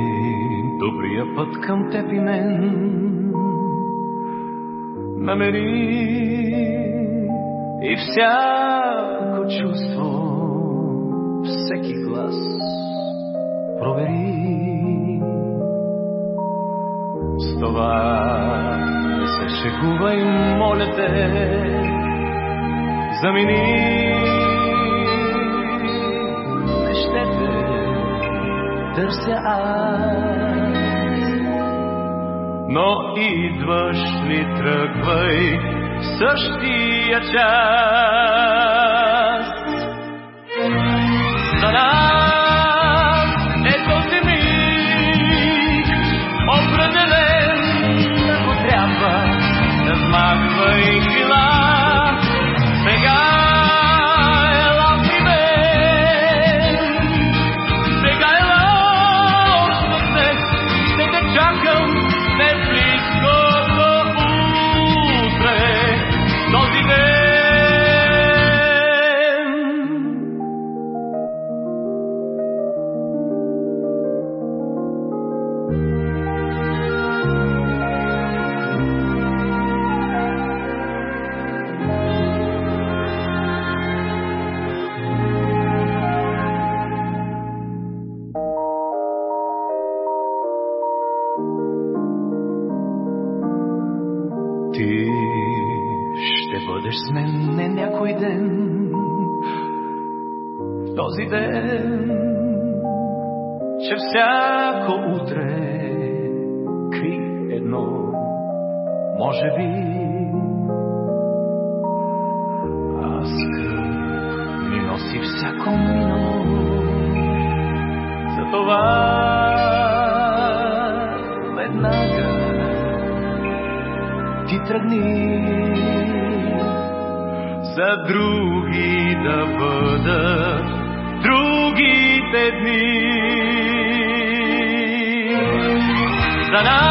Най-добрия път към теб и мен намери и всяко чувство, всеки глас провери. С това не се шегувай, моля те, замени не ще те търся аз. Но идваш ли тръгвай в същия час. Ти ще бъдеш с мен не някой ден. В този ден, че всяко утре кри едно, може би. А скръп ми носи всяко минало. Тръгни за други да бъдат другите дни. За нас